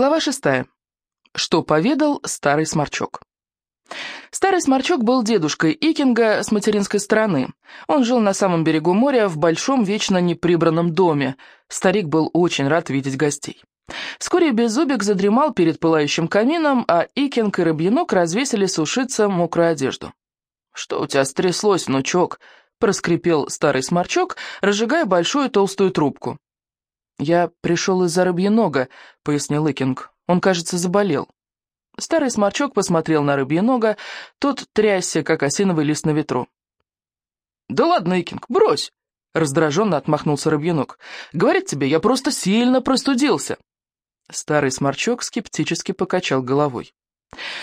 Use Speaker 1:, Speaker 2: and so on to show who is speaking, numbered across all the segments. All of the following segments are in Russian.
Speaker 1: Глава шестая. Что поведал старый сморчок. Старый сморчок был дедушкой Икинга с материнской стороны. Он жил на самом берегу моря в большом вечно неприбранном доме. Старик был очень рад видеть гостей. Вскоре Беззубик задремал перед пылающим камином, а Икинг и Рыбьянок развесили сушиться мокрую одежду. «Что у тебя стряслось, внучок?» — проскрипел старый сморчок, разжигая большую толстую трубку. «Я пришел из-за рыбьенога», — пояснил Икинг. «Он, кажется, заболел». Старый сморчок посмотрел на рыбьенога, тот трясся, как осиновый лист на ветру. «Да ладно, Икинг, брось!» — раздраженно отмахнулся рыбьенок. «Говорит тебе, я просто сильно простудился». Старый сморчок скептически покачал головой.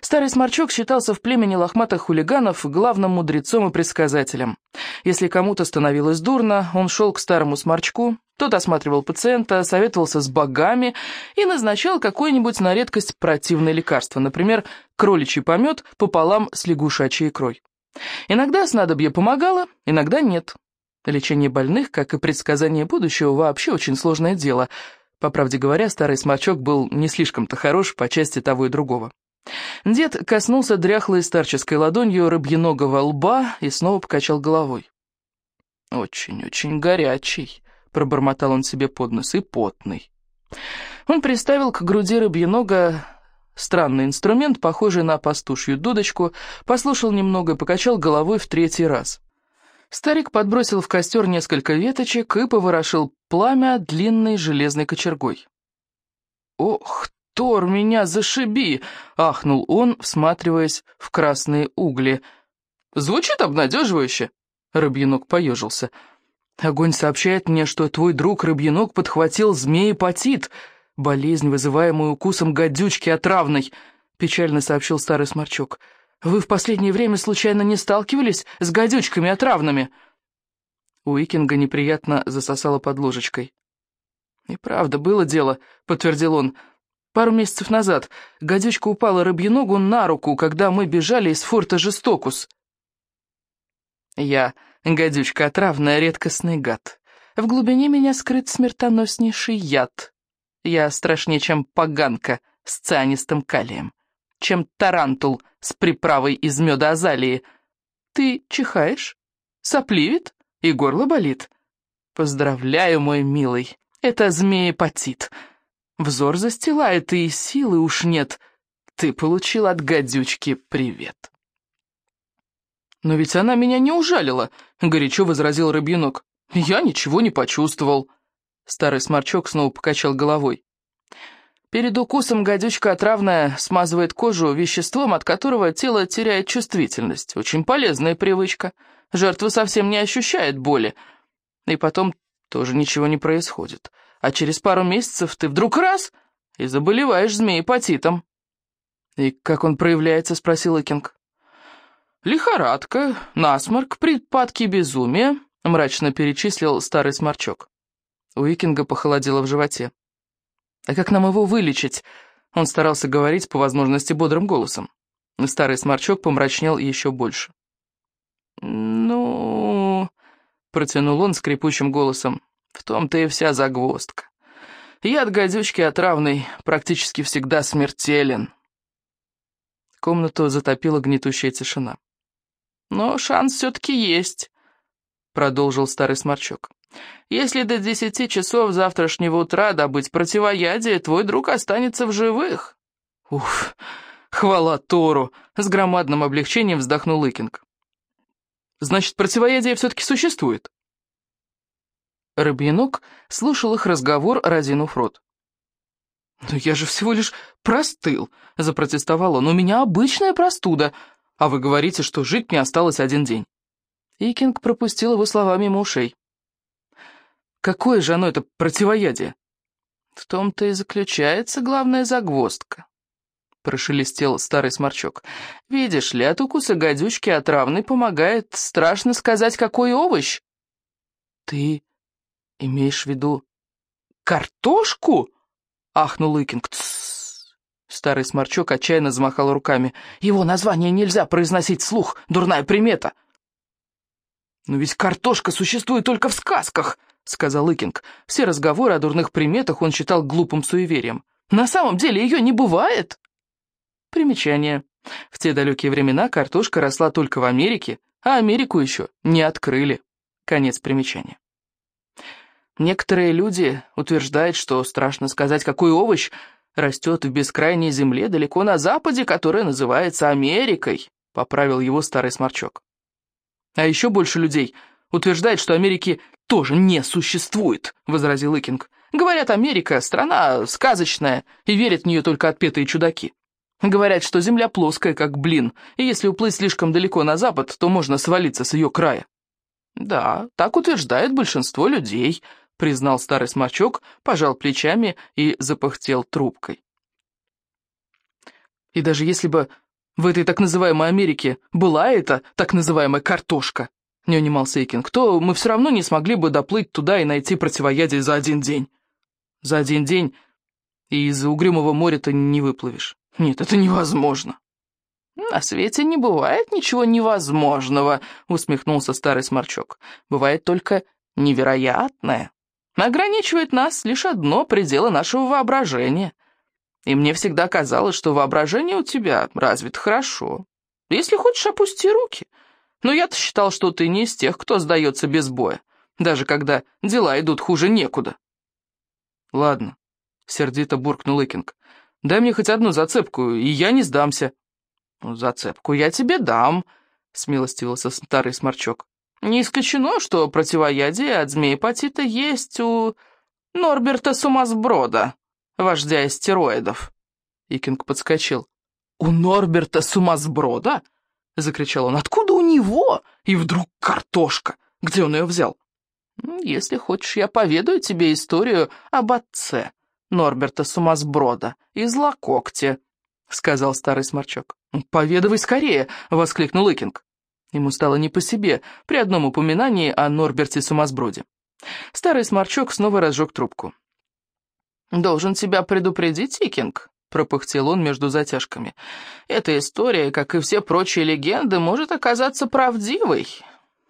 Speaker 1: Старый сморчок считался в племени лохматых хулиганов главным мудрецом и предсказателем. Если кому-то становилось дурно, он шел к старому сморчку, тот осматривал пациента, советовался с богами и назначал какое-нибудь на редкость противное лекарство, например, кроличий помет пополам с лягушачьей икрой. Иногда снадобье помогало, иногда нет. Лечение больных, как и предсказание будущего, вообще очень сложное дело. По правде говоря, старый сморчок был не слишком-то хорош по части того и другого. Дед коснулся дряхлой старческой ладонью рыбьеногого лба и снова покачал головой. «Очень-очень горячий», — пробормотал он себе под нос, — «и потный». Он приставил к груди рыбьенога странный инструмент, похожий на пастушью дудочку, послушал немного и покачал головой в третий раз. Старик подбросил в костер несколько веточек и поворошил пламя длинной железной кочергой. «Ох Тор, меня зашиби!» — ахнул он, всматриваясь в красные угли. «Звучит обнадеживающе!» — Рыбьянок поежился. «Огонь сообщает мне, что твой друг Рыбьянок подхватил змеепатит, болезнь, вызываемую укусом гадючки отравной», — печально сообщил старый сморчок. «Вы в последнее время случайно не сталкивались с гадючками отравными?» Уикинга неприятно засосало под ложечкой. «И правда, было дело», — подтвердил он. Пару месяцев назад гадючка упала Рыбьеногу на руку, когда мы бежали из форта Жестокус. Я гадючка отравная, редкостный гад. В глубине меня скрыт смертоноснейший яд. Я страшнее, чем поганка с цианистым калием, чем тарантул с приправой из меда азалии. Ты чихаешь? Сопливит? И горло болит? Поздравляю, мой милый, это змеепатит. Взор застилает, и силы уж нет. Ты получил от гадючки привет. «Но ведь она меня не ужалила», — горячо возразил рыбьянок. «Я ничего не почувствовал». Старый сморчок снова покачал головой. Перед укусом гадючка отравная смазывает кожу веществом, от которого тело теряет чувствительность. Очень полезная привычка. Жертва совсем не ощущает боли. И потом тоже ничего не происходит а через пару месяцев ты вдруг раз и заболеваешь змеепатитом». «И как он проявляется?» — спросил Икинг. «Лихорадка, насморк, припадки безумия», — мрачно перечислил старый сморчок. У Икинга похолодело в животе. «А как нам его вылечить?» Он старался говорить по возможности бодрым голосом. Старый сморчок помрачнел еще больше. «Ну...» — протянул он скрипучим голосом. В том-то и вся загвоздка. Яд гадючки отравный практически всегда смертелен. Комнату затопила гнетущая тишина. «Но шанс все-таки есть», — продолжил старый сморчок. «Если до десяти часов завтрашнего утра добыть противоядие, твой друг останется в живых». «Уф, хвала Тору!» — с громадным облегчением вздохнул Икинг. «Значит, противоядие все-таки существует?» Рыбьянок слушал их разговор, разинув рот. «Но я же всего лишь простыл», — запротестовал он. «У меня обычная простуда, а вы говорите, что жить мне осталось один день». Икинг пропустил его слова мимо ушей. «Какое же оно это противоядие?» «В том-то и заключается главная загвоздка», — прошелестел старый сморчок. «Видишь ли, от укуса гадючки отравный помогает, страшно сказать, какой овощ». «Ты «Имеешь в виду картошку?» — ахнул Икинг. Старый сморчок отчаянно замахал руками. «Его название нельзя произносить вслух, дурная примета!» «Но ведь картошка существует только в сказках!» — сказал Икинг. Все разговоры о дурных приметах он считал глупым суеверием. На самом деле ее не бывает. Примечание. В те далекие времена картошка росла только в Америке, а Америку еще не открыли. Конец примечания. Некоторые люди утверждают, что страшно сказать, какой овощ растет в бескрайней земле далеко на западе, которая называется Америкой, поправил его старый сморчок. А еще больше людей утверждает, что Америки тоже не существует, возразил Икинг. Говорят, Америка — страна сказочная, и верят в нее только отпетые чудаки. Говорят, что Земля плоская, как блин, и если уплыть слишком далеко на запад, то можно свалиться с ее края. «Да, так утверждает большинство людей», — признал старый сморчок, пожал плечами и запыхтел трубкой. «И даже если бы в этой так называемой Америке была эта так называемая картошка», — не унимался Икинг, «то мы все равно не смогли бы доплыть туда и найти противоядие за один день. За один день и из угрюмого моря ты не выплывешь». Нет, это невозможно. «На свете не бывает ничего невозможного», — усмехнулся старый сморчок. «Бывает только невероятное. Ограничивает нас лишь одно пределы нашего воображения. И мне всегда казалось, что воображение у тебя развито хорошо. Если хочешь, опусти руки. Но я-то считал, что ты не из тех, кто сдается без боя, даже когда дела идут хуже некуда». «Ладно», — сердито буркнул Икинг. Дай мне хоть одну зацепку, и я не сдамся». «Ну, «Зацепку я тебе дам», — смилостивился старый сморчок. «Не исключено, что противоядие от змеи-патита есть у Норберта Сумасброда, вождя астероидов». Икинг подскочил. «У Норберта Сумасброда?» — закричал он. «Откуда у него? И вдруг картошка! Где он ее взял?» «Если хочешь, я поведаю тебе историю об отце», Норберта Сумасброда из Лакокти», — сказал старый сморчок. «Поведывай скорее!» — воскликнул Икинг. Ему стало не по себе при одном упоминании о Норберте Сумасброде. Старый сморчок снова разжег трубку. «Должен тебя предупредить, Икинг», — пропыхтел он между затяжками. «Эта история, как и все прочие легенды, может оказаться правдивой,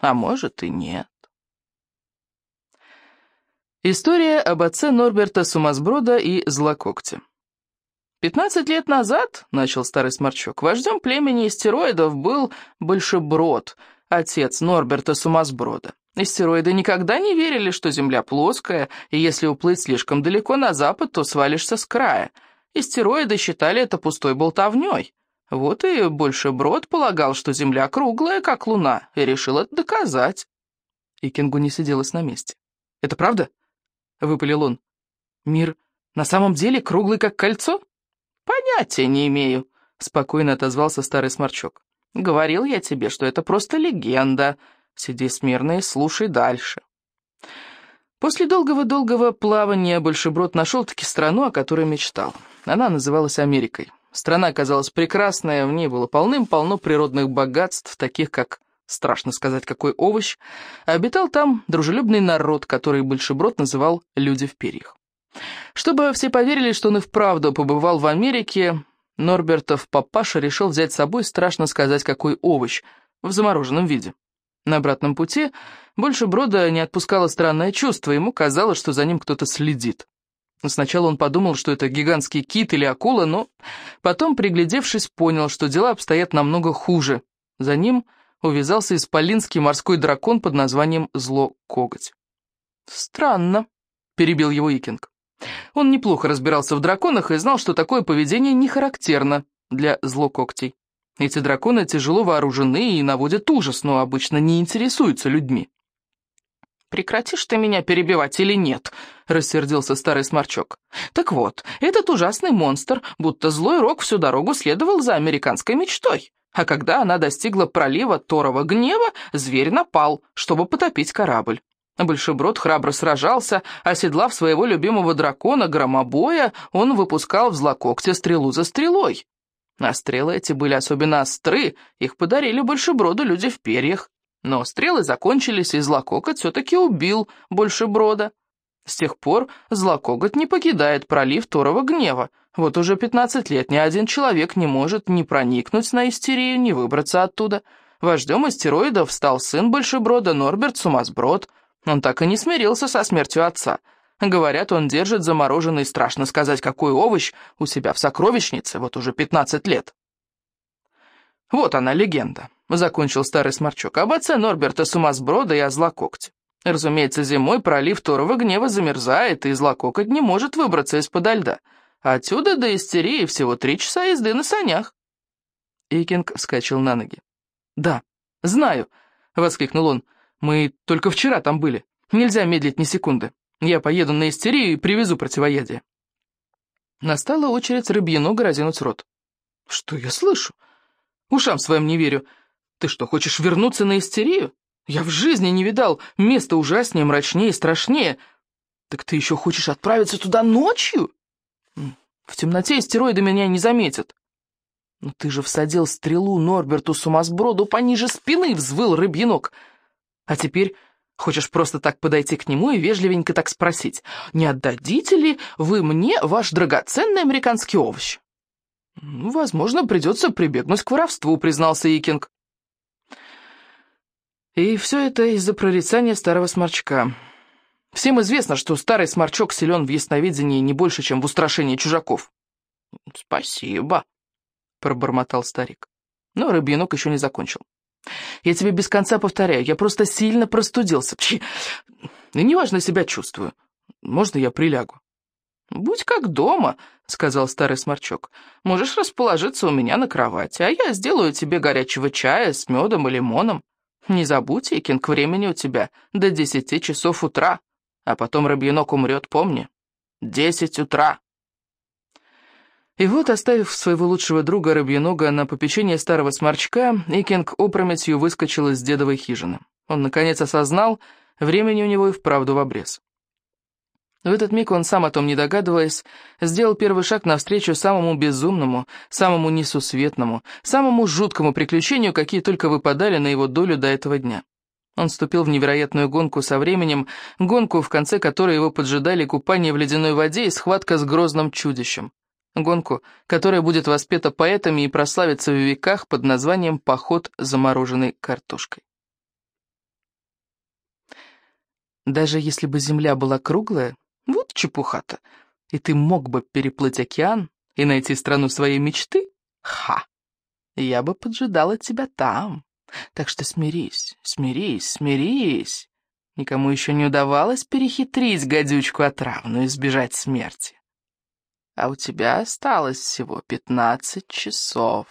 Speaker 1: а может и нет». История об отце Норберта Сумасброда и Злококте. «Пятнадцать лет назад, — начал старый сморчок, — вождем племени истероидов был Большеброд, отец Норберта Сумасброда. Истероиды никогда не верили, что Земля плоская, и если уплыть слишком далеко на запад, то свалишься с края. Истероиды считали это пустой болтовней. Вот и Большеброд полагал, что Земля круглая, как Луна, и решил это доказать. И Кингу не сиделось на месте. «Это правда?» — выпалил он. «Мир на самом деле круглый, как кольцо?» «Понятия не имею», — спокойно отозвался старый сморчок. «Говорил я тебе, что это просто легенда. Сиди смирно и слушай дальше». После долгого-долгого плавания Большеброд нашел-таки страну, о которой мечтал. Она называлась Америкой. Страна оказалась прекрасная, в ней было полным-полно природных богатств, таких как страшно сказать, какой овощ, обитал там дружелюбный народ, который Большеброд называл «люди в перьях». Чтобы все поверили, что он и вправду побывал в Америке, Норбертов папаша решил взять с собой, страшно сказать, какой овощ, в замороженном виде. На обратном пути больше Брода не отпускало странное чувство, ему казалось, что за ним кто-то следит. Сначала он подумал, что это гигантский кит или акула, но потом, приглядевшись, понял, что дела обстоят намного хуже. За ним увязался исполинский морской дракон под названием Зло-коготь. «Странно», — перебил его Икинг. Он неплохо разбирался в драконах и знал, что такое поведение не характерно для злококтей. Эти драконы тяжело вооружены и наводят ужас, но обычно не интересуются людьми. «Прекратишь ты меня перебивать или нет?» — рассердился старый сморчок. «Так вот, этот ужасный монстр, будто злой рок всю дорогу следовал за американской мечтой. А когда она достигла пролива Торова гнева, зверь напал, чтобы потопить корабль. Большеброд храбро сражался, оседлав своего любимого дракона Громобоя, он выпускал в злококте стрелу за стрелой. А стрелы эти были особенно остры, их подарили Большеброду люди в перьях. Но стрелы закончились, и злококот все-таки убил Большеброда. С тех пор злокоготь не покидает пролив Торова гнева. Вот уже пятнадцать лет ни один человек не может ни проникнуть на истерию, ни выбраться оттуда. Вождем астероидов стал сын Большеброда Норберт Сумасброд. Он так и не смирился со смертью отца. Говорят, он держит замороженный, страшно сказать, какой овощ у себя в сокровищнице вот уже 15 лет. Вот она, легенда, закончил старый сморчок, об отце Норберта Сумасброда и о злококте. Разумеется, зимой пролив Торова гнева замерзает, и злококоть не может выбраться из-подо льда. Отсюда до истерии всего три часа езды на санях. Икинг вскочил на ноги. «Да, знаю», — воскликнул он. «Мы только вчера там были. Нельзя медлить ни секунды. Я поеду на истерию и привезу противоядие». Настала очередь рыбьянога разинуть рот. «Что я слышу? Ушам своим не верю. Ты что, хочешь вернуться на истерию? Я в жизни не видал места ужаснее, мрачнее, страшнее. Так ты еще хочешь отправиться туда ночью?» В темноте стероиды меня не заметят. Но ты же всадил стрелу Норберту Сумасброду пониже спины, взвыл рыбьенок. А теперь хочешь просто так подойти к нему и вежливенько так спросить, не отдадите ли вы мне ваш драгоценный американский овощ? Ну, возможно, придется прибегнуть к воровству, признался Икинг. И все это из-за прорицания старого сморчка. Всем известно, что старый сморчок силен в ясновидении не больше, чем в устрашении чужаков. «Спасибо», — пробормотал старик. Но рыбьянок еще не закончил. «Я тебе без конца повторяю, я просто сильно простудился. Чи... И неважно себя чувствую. Можно я прилягу?» «Будь как дома», — сказал старый сморчок. «Можешь расположиться у меня на кровати, а я сделаю тебе горячего чая с медом и лимоном. Не забудь, Икин, к времени у тебя до десяти часов утра». А потом Рабьянок умрет, помни. Десять утра. И вот, оставив своего лучшего друга Рабьянога на попечение старого сморчка, Икинг опрометью выскочил из дедовой хижины. Он, наконец, осознал, времени у него и вправду в обрез. В этот миг он, сам о том не догадываясь, сделал первый шаг навстречу самому безумному, самому несусветному, самому жуткому приключению, какие только выпадали на его долю до этого дня. Он вступил в невероятную гонку со временем, гонку, в конце которой его поджидали купание в ледяной воде и схватка с грозным чудищем. Гонку, которая будет воспета поэтами и прославится в веках под названием «Поход замороженной картошкой». Даже если бы земля была круглая, вот чепуха-то, и ты мог бы переплыть океан и найти страну своей мечты, ха, я бы поджидала тебя там, так что смирись, смирись, смирись. Никому еще не удавалось перехитрить гадючку отравную и избежать смерти. А у тебя осталось всего пятнадцать часов.